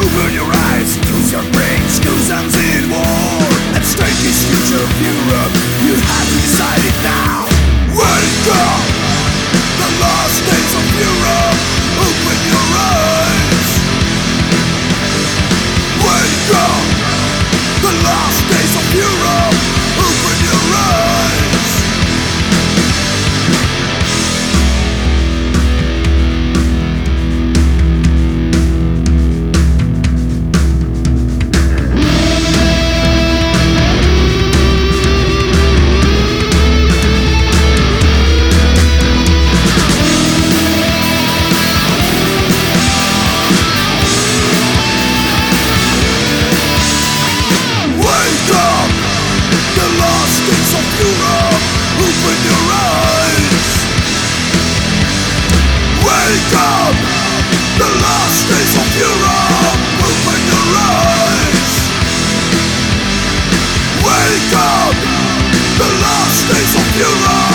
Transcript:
Open your eyes and Open your brains, cause I'm in war. At stake is future of Europe. You have to decide it now. Up! The You're wrong